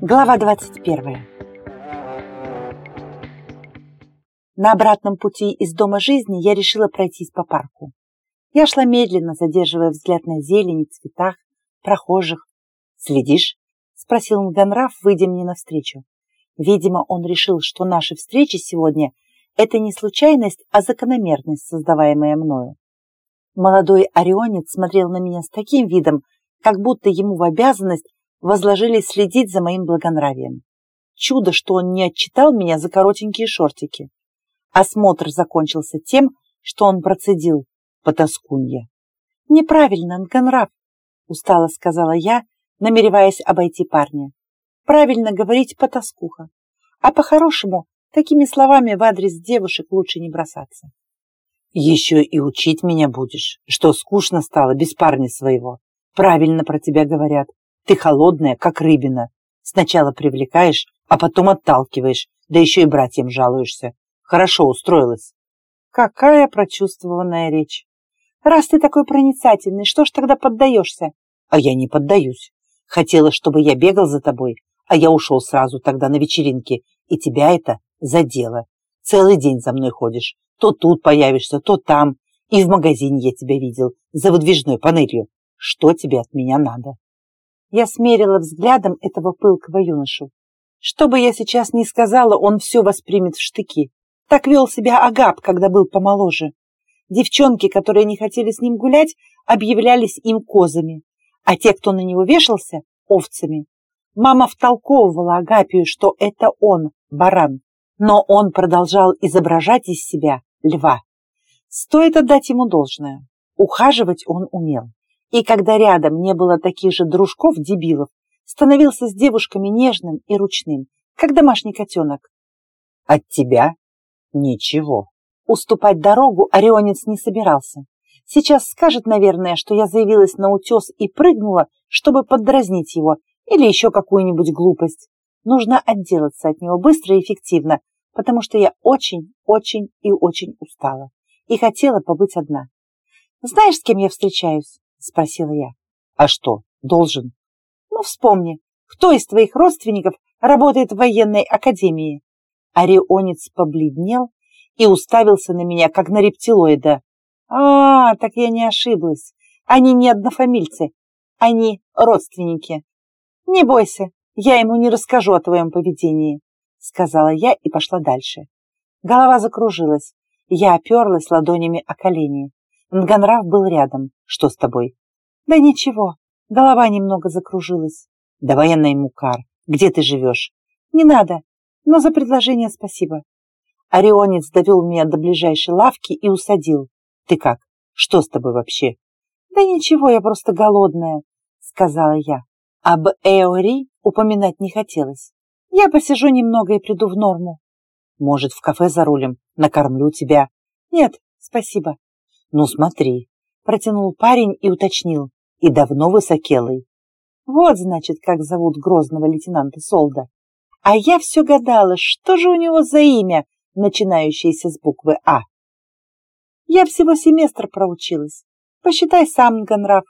Глава 21 На обратном пути из дома жизни я решила пройтись по парку. Я шла медленно, задерживая взгляд на зелень, цветах, прохожих. «Следишь?» — спросил Нганраф, выйдя мне навстречу. Видимо, он решил, что наши встречи сегодня — это не случайность, а закономерность, создаваемая мною. Молодой орионец смотрел на меня с таким видом, как будто ему в обязанность возложили следить за моим благонравием. Чудо, что он не отчитал меня за коротенькие шортики. Осмотр закончился тем, что он процедил потаскунья. «Неправильно, Нканраб», — устало сказала я, намереваясь обойти парня. «Правильно говорить потаскуха. А по-хорошему, такими словами в адрес девушек лучше не бросаться». «Еще и учить меня будешь, что скучно стало без парня своего. Правильно про тебя говорят. Ты холодная, как рыбина. Сначала привлекаешь, а потом отталкиваешь, да еще и братьям жалуешься. Хорошо устроилась. Какая прочувствованная речь. Раз ты такой проницательный, что ж тогда поддаешься? А я не поддаюсь. Хотела, чтобы я бегал за тобой, а я ушел сразу тогда на вечеринке, и тебя это задело. Целый день за мной ходишь. То тут появишься, то там. И в магазине я тебя видел, за выдвижной панелью. Что тебе от меня надо? Я смерила взглядом этого пылкого юношу. Что бы я сейчас ни сказала, он все воспримет в штыки. Так вел себя Агап, когда был помоложе. Девчонки, которые не хотели с ним гулять, объявлялись им козами, а те, кто на него вешался, овцами. Мама втолковывала Агапию, что это он, баран, но он продолжал изображать из себя льва. Стоит отдать ему должное. Ухаживать он умел и когда рядом не было таких же дружков-дебилов, становился с девушками нежным и ручным, как домашний котенок. От тебя ничего. Уступать дорогу Орионец не собирался. Сейчас скажет, наверное, что я заявилась на утес и прыгнула, чтобы поддразнить его, или еще какую-нибудь глупость. Нужно отделаться от него быстро и эффективно, потому что я очень, очень и очень устала и хотела побыть одна. Знаешь, с кем я встречаюсь? спросила я. А что, должен? Ну, вспомни, кто из твоих родственников работает в военной академии? Орионец побледнел и уставился на меня, как на рептилоида. А, так я не ошиблась. Они не однофамильцы, они родственники. Не бойся, я ему не расскажу о твоем поведении, сказала я и пошла дальше. Голова закружилась. Я оперлась ладонями о колени. Нганрав был рядом. Что с тобой? Да ничего, голова немного закружилась. Давай я найму. Где ты живешь? Не надо, но за предложение спасибо. Орионец довел меня до ближайшей лавки и усадил. Ты как? Что с тобой вообще? Да ничего, я просто голодная, сказала я. Об Эори упоминать не хотелось. Я посижу немного и приду в норму. Может, в кафе за рулем? Накормлю тебя. Нет, спасибо. «Ну смотри», — протянул парень и уточнил. «И давно высокелый». Вот, значит, как зовут грозного лейтенанта Солда. А я все гадала, что же у него за имя, начинающееся с буквы «А». Я всего семестр проучилась. Посчитай сам, Ганраф.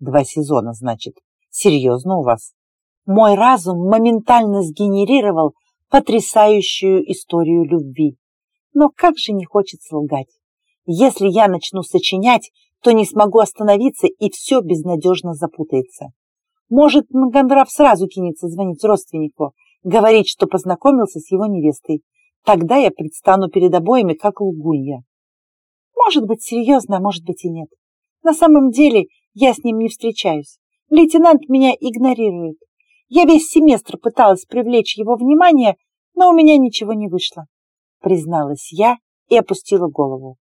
Два сезона, значит. Серьезно у вас? Мой разум моментально сгенерировал потрясающую историю любви. Но как же не хочется лгать. Если я начну сочинять, то не смогу остановиться, и все безнадежно запутается. Может, Нгандрав сразу кинется звонить родственнику, говорить, что познакомился с его невестой. Тогда я предстану перед обоими, как лгунья. Может быть, серьезно, а может быть и нет. На самом деле я с ним не встречаюсь. Лейтенант меня игнорирует. Я весь семестр пыталась привлечь его внимание, но у меня ничего не вышло. Призналась я и опустила голову.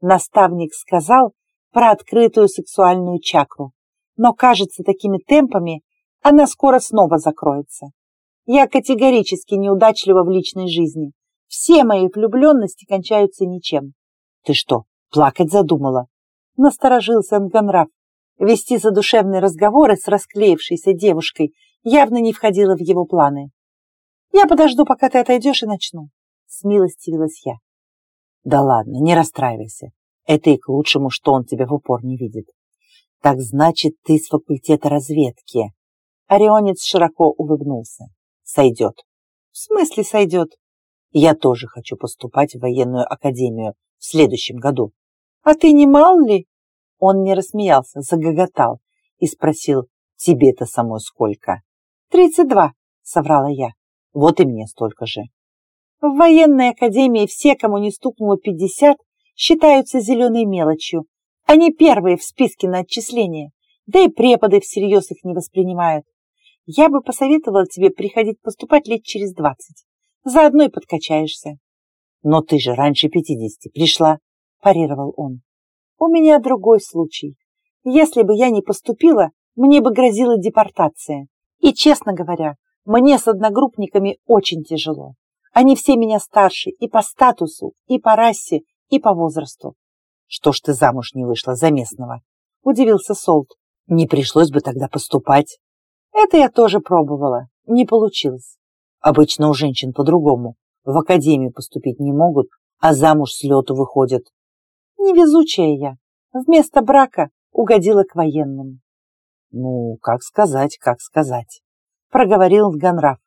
Наставник сказал про открытую сексуальную чакру, но, кажется, такими темпами она скоро снова закроется. Я категорически неудачлива в личной жизни. Все мои влюбленности кончаются ничем. Ты что, плакать задумала? Насторожился Нганраф. Вести задушевные разговоры с расклеившейся девушкой явно не входило в его планы. Я подожду, пока ты отойдешь, и начну. Смилостивилась я. Да ладно, не расстраивайся. Это и к лучшему, что он тебя в упор не видит. Так значит, ты с факультета разведки. Орионец широко улыбнулся. Сойдет. В смысле сойдет? Я тоже хочу поступать в военную академию в следующем году. А ты не мал ли? Он не рассмеялся, загоготал и спросил, тебе-то самой сколько? Тридцать два, соврала я. Вот и мне столько же. В военной академии все, кому не стукнуло пятьдесят, считаются зеленой мелочью. Они первые в списке на отчисление, да и преподы всерьез их не воспринимают. Я бы посоветовала тебе приходить поступать лет через двадцать. Заодно и подкачаешься. Но ты же раньше пятидесяти пришла, парировал он. У меня другой случай. Если бы я не поступила, мне бы грозила депортация. И, честно говоря, мне с одногруппниками очень тяжело. Они все меня старше и по статусу, и по расе, и по возрасту. Что ж ты замуж не вышла за местного? Удивился Солт. Не пришлось бы тогда поступать. Это я тоже пробовала. Не получилось. Обычно у женщин по-другому. В академию поступить не могут, а замуж с лету выходят. Невезучая я. Вместо брака угодила к военным. Ну, как сказать, как сказать. Проговорил Ганраф.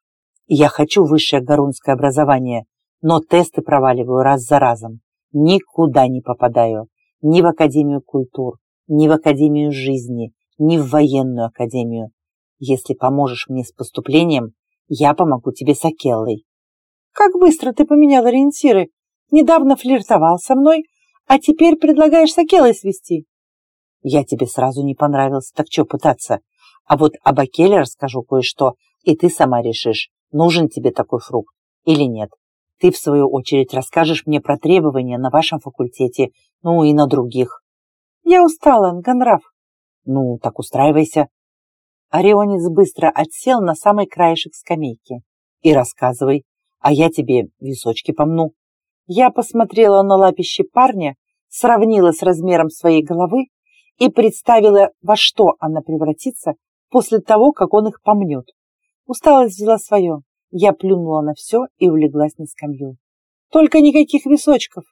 Я хочу высшее гарунское образование, но тесты проваливаю раз за разом. Никуда не попадаю. Ни в Академию культур, ни в Академию жизни, ни в военную академию. Если поможешь мне с поступлением, я помогу тебе с Акеллой. Как быстро ты поменял ориентиры. Недавно флиртовал со мной, а теперь предлагаешь с Акеллой свести. Я тебе сразу не понравился, так что пытаться? А вот об Акеле расскажу кое-что, и ты сама решишь, нужен тебе такой фрукт или нет. Ты, в свою очередь, расскажешь мне про требования на вашем факультете, ну и на других. Я устала, Ганраф. Ну, так устраивайся. Орионец быстро отсел на самый краешек скамейки. И рассказывай, а я тебе височки помну. Я посмотрела на лапище парня, сравнила с размером своей головы и представила, во что она превратится после того, как он их помнет. Усталость взяла свое. Я плюнула на все и улеглась на скамью. Только никаких височков.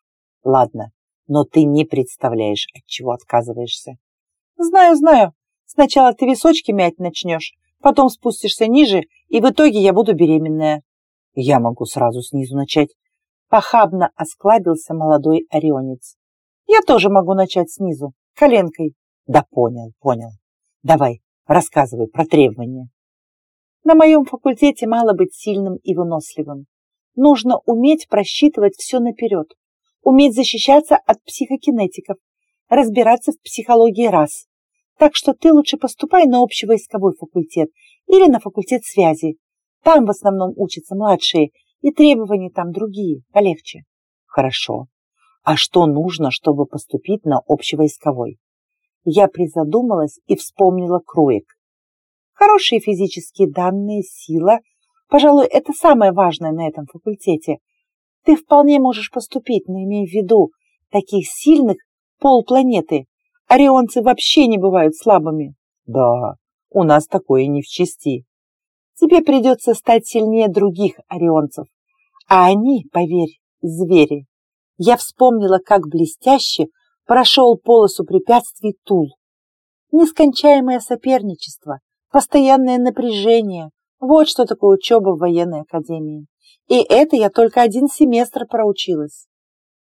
Ладно, но ты не представляешь, от чего отказываешься. Знаю, знаю. Сначала ты височки мять начнешь, потом спустишься ниже, и в итоге я буду беременная. Я могу сразу снизу начать. Похабно осклабился молодой орионец. Я тоже могу начать снизу, коленкой. Да понял, понял. Давай, рассказывай про требования. На моем факультете мало быть сильным и выносливым. Нужно уметь просчитывать все наперед, уметь защищаться от психокинетиков, разбираться в психологии рас. Так что ты лучше поступай на общевойсковой факультет или на факультет связи. Там в основном учатся младшие, и требования там другие, полегче. Хорошо. А что нужно, чтобы поступить на общевойсковой? Я призадумалась и вспомнила Круик. Хорошие физические данные, сила. Пожалуй, это самое важное на этом факультете. Ты вполне можешь поступить, но имей в виду, таких сильных полпланеты. Орионцы вообще не бывают слабыми. Да, у нас такое не в чести. Тебе придется стать сильнее других орионцев. А они, поверь, звери. Я вспомнила, как блестяще прошел полосу препятствий Тул. Нескончаемое соперничество, Постоянное напряжение. Вот что такое учеба в военной академии. И это я только один семестр проучилась.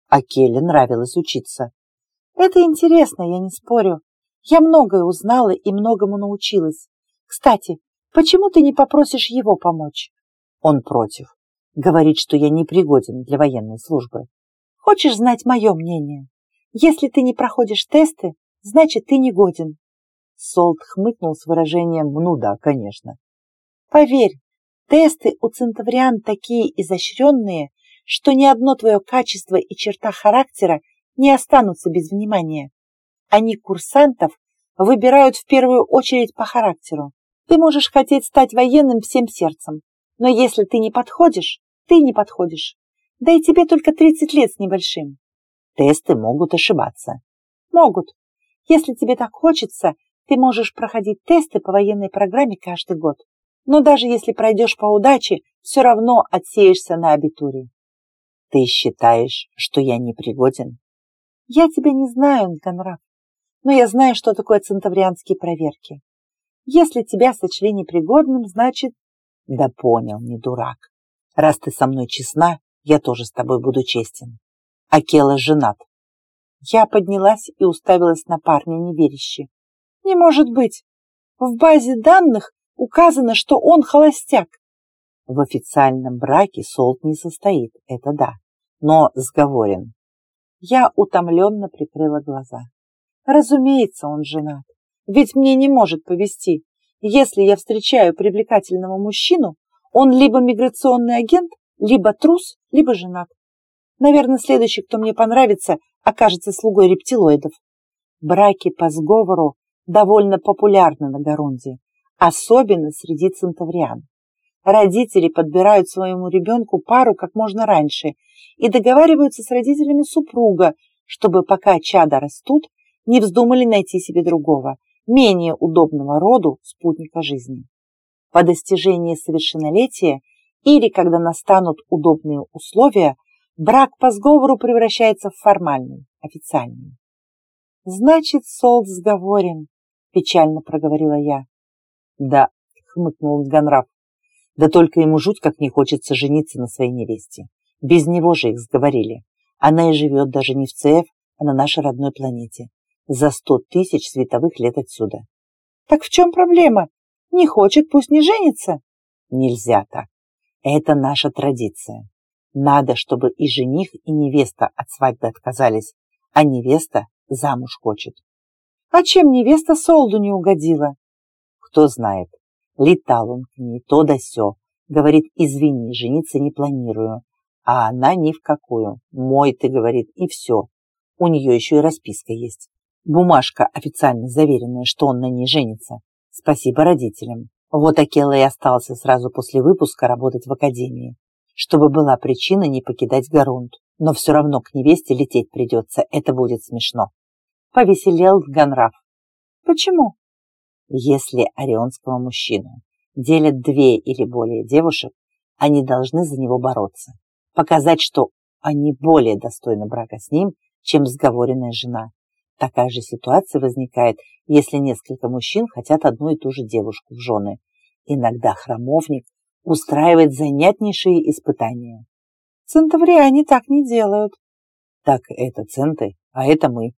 А Келли нравилось учиться. Это интересно, я не спорю. Я многое узнала и многому научилась. Кстати, почему ты не попросишь его помочь? Он против. Говорит, что я непригоден для военной службы. Хочешь знать мое мнение? Если ты не проходишь тесты, значит, ты не годен. Солт хмыкнул с выражением «ну да, конечно». «Поверь, тесты у центавриан такие изощренные, что ни одно твое качество и черта характера не останутся без внимания. Они курсантов выбирают в первую очередь по характеру. Ты можешь хотеть стать военным всем сердцем, но если ты не подходишь, ты не подходишь. Да и тебе только 30 лет с небольшим. Тесты могут ошибаться. Могут. Если тебе так хочется, ты можешь проходить тесты по военной программе каждый год. Но даже если пройдешь по удаче, все равно отсеешься на абитуре. Ты считаешь, что я непригоден? Я тебя не знаю, Нганрав, но я знаю, что такое центаврианские проверки. Если тебя сочли непригодным, значит... Да понял, не дурак. Раз ты со мной честна, я тоже с тобой буду честен. Акела женат. Я поднялась и уставилась на парня неверяще. Не может быть. В базе данных указано, что он холостяк. В официальном браке Солт не состоит, это да, но сговорен. Я утомленно прикрыла глаза. Разумеется, он женат. Ведь мне не может повезти. Если я встречаю привлекательного мужчину, он либо миграционный агент, либо трус, либо женат. Наверное, следующий, кто мне понравится, окажется слугой рептилоидов. Браки по сговору довольно популярны на Гарунде, особенно среди центавриан. Родители подбирают своему ребенку пару как можно раньше и договариваются с родителями супруга, чтобы пока чада растут, не вздумали найти себе другого, менее удобного роду спутника жизни. По достижении совершеннолетия или когда настанут удобные условия, брак по сговору превращается в формальный, официальный. «Значит, Солт сговорен», – печально проговорила я. «Да», – хмыкнул Ганраф, – «да только ему жуть как не хочется жениться на своей невесте. Без него же их сговорили. Она и живет даже не в ЦФ, а на нашей родной планете за сто тысяч световых лет отсюда. Так в чем проблема? Не хочет, пусть не женится. Нельзя так. Это наша традиция. Надо, чтобы и жених, и невеста от свадьбы отказались, а невеста замуж хочет. А чем невеста Солду не угодила? Кто знает. Летал он к ней, то да сё. Говорит, извини, жениться не планирую. А она ни в какую. Мой, ты, говорит, и все. У нее еще и расписка есть. Бумажка официально заверенная, что он на ней женится. Спасибо родителям. Вот Акела и остался сразу после выпуска работать в академии, чтобы была причина не покидать Гарунд. Но все равно к невесте лететь придется, это будет смешно. Повеселел Ганраф. Почему? Если орионского мужчину делят две или более девушек, они должны за него бороться. Показать, что они более достойны брака с ним, чем сговоренная жена. Такая же ситуация возникает, если несколько мужчин хотят одну и ту же девушку в жены. Иногда храмовник устраивает занятнейшие испытания. Центавриане так не делают. Так это центы, а это мы.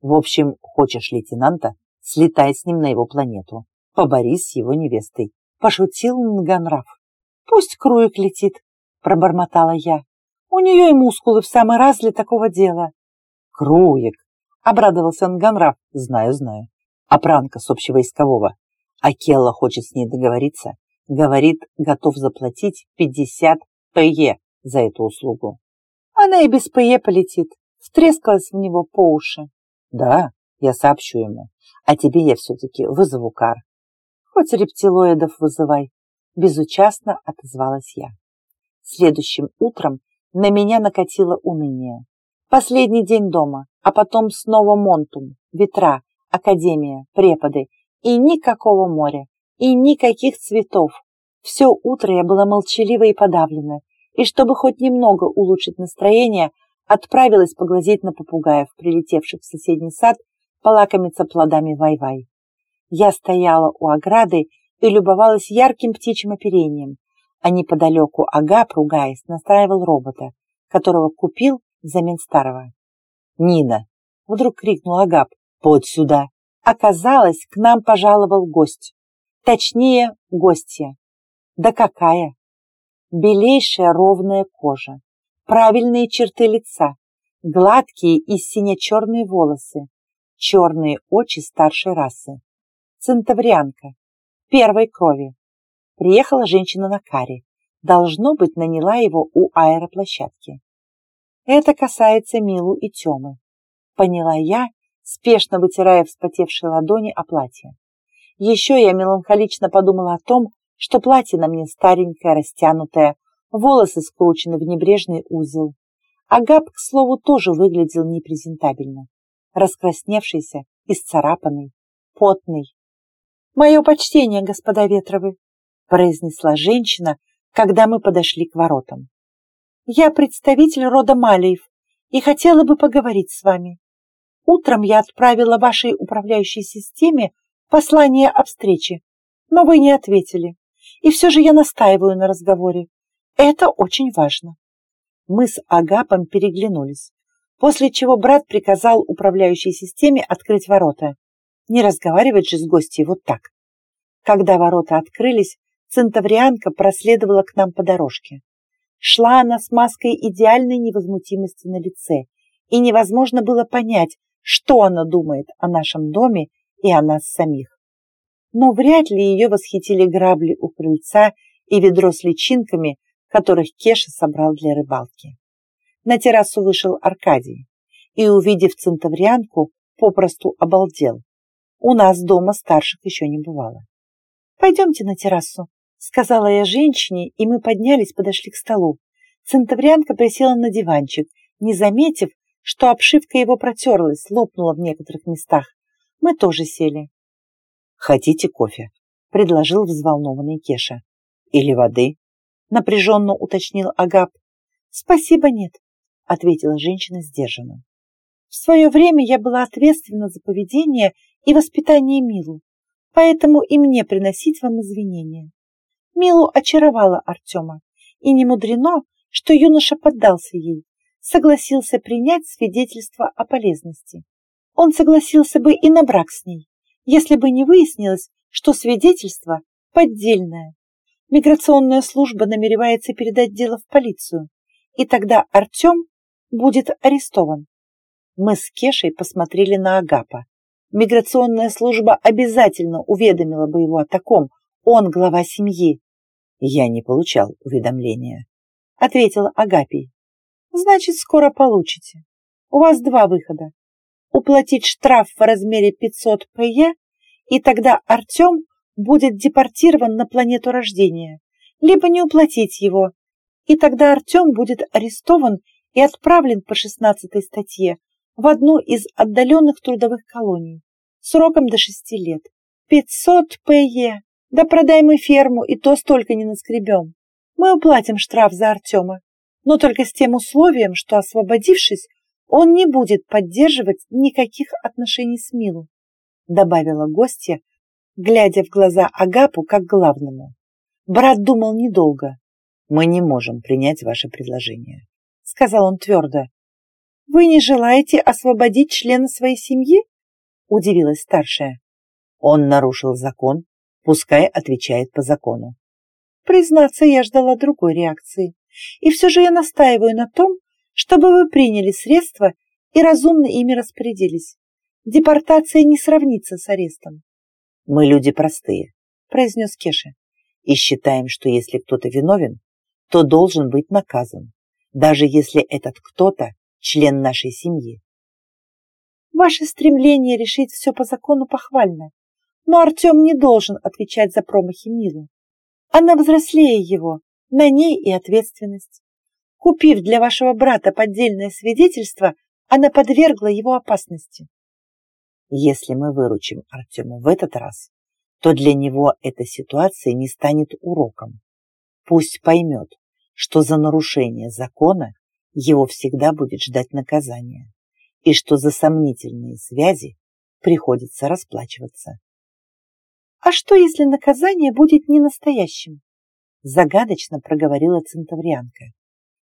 В общем, хочешь лейтенанта, слетай с ним на его планету. Поборись с его невестой. Пошутил Нганраф. Пусть Круик летит, пробормотала я. У нее и мускулы в самый раз для такого дела. Круик, Обрадовался Нганрав. Знаю, знаю. А пранка с общевойскового. А Келла хочет с ней договориться. Говорит, готов заплатить 50 ПЕ за эту услугу. Она и без ПЕ полетит. Втрескалась в него по уши. Да, я сообщу ему. А тебе я все-таки вызову кар. Хоть рептилоидов вызывай. Безучастно отозвалась я. Следующим утром на меня накатило уныние. Последний день дома а потом снова Монтум, ветра, академия, преподы и никакого моря, и никаких цветов. Все утро я была молчалива и подавлена, и чтобы хоть немного улучшить настроение, отправилась поглазеть на попугаев, прилетевших в соседний сад, полакомиться плодами вай-вай. Я стояла у ограды и любовалась ярким птичьим оперением, а неподалеку Агап, ругаясь, настраивал робота, которого купил взамен старого. «Нина!» — вдруг крикнул Агап. «Подь сюда!» Оказалось, к нам пожаловал гость. Точнее, гостья. Да какая! Белейшая ровная кожа, правильные черты лица, гладкие и сине-черные волосы, черные очи старшей расы. Центаврианка, первой крови. Приехала женщина на каре. Должно быть, наняла его у аэроплощадки. Это касается Милу и Тёмы. Поняла я, спешно вытирая вспотевшие ладони о платье. Еще я меланхолично подумала о том, что платье на мне старенькое, растянутое, волосы скручены в небрежный узел. Агап, к слову, тоже выглядел непрезентабельно. Раскрасневшийся, исцарапанный, потный. «Мое почтение, господа Ветровы!» произнесла женщина, когда мы подошли к воротам. Я представитель рода Малиев и хотела бы поговорить с вами. Утром я отправила вашей управляющей системе послание о встрече, но вы не ответили. И все же я настаиваю на разговоре. Это очень важно. Мы с Агапом переглянулись, после чего брат приказал управляющей системе открыть ворота. Не разговаривать же с гостьей вот так. Когда ворота открылись, центаврианка проследовала к нам по дорожке. Шла она с маской идеальной невозмутимости на лице, и невозможно было понять, что она думает о нашем доме и о нас самих. Но вряд ли ее восхитили грабли у крыльца и ведро с личинками, которых Кеша собрал для рыбалки. На террасу вышел Аркадий и, увидев центаврианку, попросту обалдел. У нас дома старших еще не бывало. «Пойдемте на террасу», — сказала я женщине, и мы поднялись, подошли к столу. Центаврианка присела на диванчик, не заметив, что обшивка его протерлась, лопнула в некоторых местах. Мы тоже сели. «Хотите кофе?» — предложил взволнованный Кеша. «Или воды?» — напряженно уточнил Агап. «Спасибо, нет», — ответила женщина сдержанно. «В свое время я была ответственна за поведение и воспитание Милу, поэтому и мне приносить вам извинения. Милу очаровала Артема, и не мудрено, что юноша поддался ей, согласился принять свидетельство о полезности. Он согласился бы и на брак с ней, если бы не выяснилось, что свидетельство поддельное. Миграционная служба намеревается передать дело в полицию, и тогда Артем будет арестован. Мы с Кешей посмотрели на Агапа. Миграционная служба обязательно уведомила бы его о таком, он глава семьи. Я не получал уведомления, ответила Агапий. Значит, скоро получите. У вас два выхода уплатить штраф в размере 500 ПЕ, и тогда Артем будет депортирован на планету рождения, либо не уплатить его, и тогда Артем будет арестован и отправлен по 16 статье в одну из отдаленных трудовых колоний сроком до 6 лет. 500 ПЕ! Да продай мы ферму, и то столько не наскребем. Мы уплатим штраф за Артема, но только с тем условием, что, освободившись, он не будет поддерживать никаких отношений с Милу, добавила гостья, глядя в глаза Агапу как главному. Брат думал недолго. «Мы не можем принять ваше предложение», — сказал он твердо. «Вы не желаете освободить члена своей семьи?» — удивилась старшая. «Он нарушил закон, пускай отвечает по закону». Признаться, я ждала другой реакции. И все же я настаиваю на том, чтобы вы приняли средства и разумно ими распорядились. Депортация не сравнится с арестом. Мы люди простые, произнес Кеша, и считаем, что если кто-то виновен, то должен быть наказан, даже если этот кто-то член нашей семьи. Ваше стремление решить все по закону похвально, но Артем не должен отвечать за промахи Милы. Она взрослее его, на ней и ответственность. Купив для вашего брата поддельное свидетельство, она подвергла его опасности. Если мы выручим Артема в этот раз, то для него эта ситуация не станет уроком. Пусть поймет, что за нарушение закона его всегда будет ждать наказание, и что за сомнительные связи приходится расплачиваться. «А что, если наказание будет не настоящим?» загадочно проговорила центаврианка.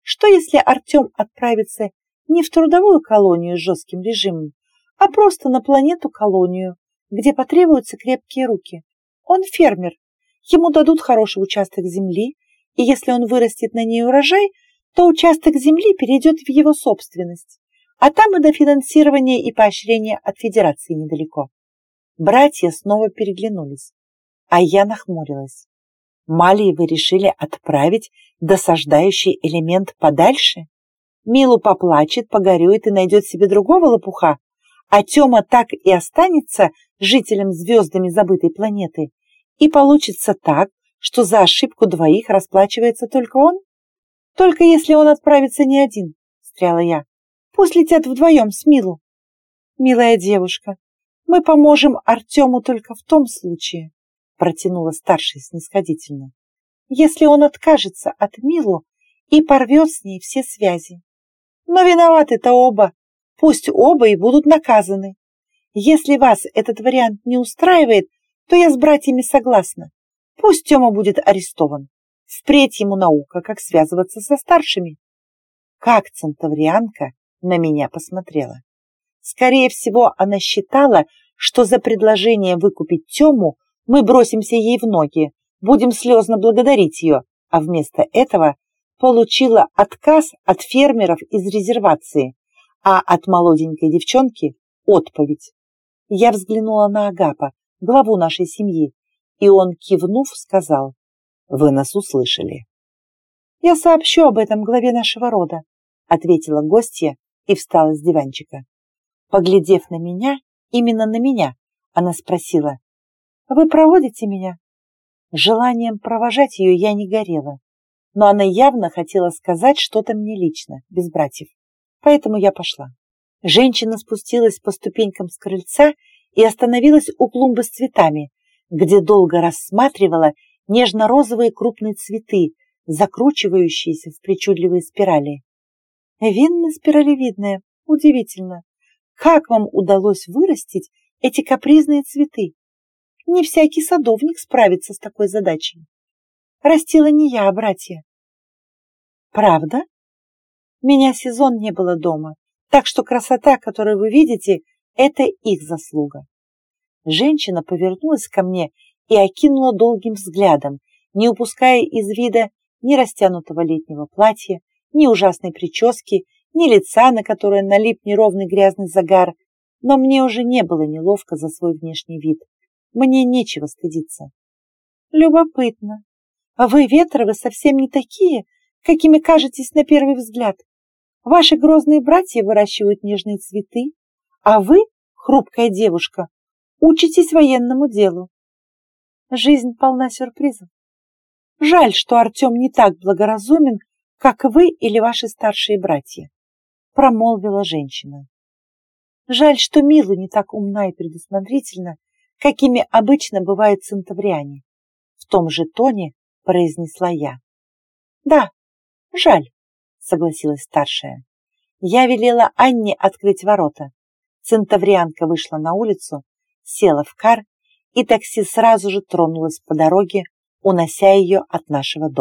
Что если Артем отправится не в трудовую колонию с жестким режимом, а просто на планету-колонию, где потребуются крепкие руки? Он фермер, ему дадут хороший участок земли, и если он вырастет на ней урожай, то участок земли перейдет в его собственность, а там и до финансирования и поощрения от Федерации недалеко. Братья снова переглянулись, а я нахмурилась. Малии вы решили отправить досаждающий элемент подальше? Милу поплачет, погорюет и найдет себе другого лопуха, а Тёма так и останется жителем звездами забытой планеты. И получится так, что за ошибку двоих расплачивается только он? Только если он отправится не один, встряла я. Пусть летят вдвоем с Милу. Милая девушка, мы поможем Артему только в том случае, протянула старшая снисходительно, если он откажется от Милу и порвет с ней все связи. Но виноваты-то оба. Пусть оба и будут наказаны. Если вас этот вариант не устраивает, то я с братьями согласна. Пусть Тёма будет арестован. Впредь ему наука, как связываться со старшими. Как центаврианка на меня посмотрела. Скорее всего, она считала, что за предложение выкупить Тему мы бросимся ей в ноги, будем слезно благодарить ее, а вместо этого получила отказ от фермеров из резервации, а от молоденькой девчонки – отповедь. Я взглянула на Агапа, главу нашей семьи, и он, кивнув, сказал, «Вы нас услышали». «Я сообщу об этом главе нашего рода», ответила гостья и встала с диванчика. Поглядев на меня, именно на меня, она спросила, «Вы проводите меня?» Желанием провожать ее я не горела, но она явно хотела сказать что-то мне лично, без братьев, поэтому я пошла. Женщина спустилась по ступенькам с крыльца и остановилась у клумбы с цветами, где долго рассматривала нежно-розовые крупные цветы, закручивающиеся в причудливые спирали. Винно спиралевидная, удивительно. Как вам удалось вырастить эти капризные цветы? Не всякий садовник справится с такой задачей. Растила не я, а братья. Правда? Меня сезон не было дома, так что красота, которую вы видите, это их заслуга. Женщина повернулась ко мне и окинула долгим взглядом, не упуская из вида ни растянутого летнего платья, ни ужасной прически, ни лица, на которое налип неровный грязный загар, но мне уже не было неловко за свой внешний вид. Мне нечего стыдиться. Любопытно. А вы, Ветровы, совсем не такие, какими кажетесь на первый взгляд. Ваши грозные братья выращивают нежные цветы, а вы, хрупкая девушка, учитесь военному делу. Жизнь полна сюрпризов. Жаль, что Артем не так благоразумен, как вы или ваши старшие братья, промолвила женщина. Жаль, что Милу не так умна и предусмотрительна, какими обычно бывают центавриане. В том же тоне произнесла я. Да, жаль, согласилась старшая. Я велела Анне открыть ворота. Центаврианка вышла на улицу, села в кар, и такси сразу же тронулось по дороге, унося ее от нашего дома.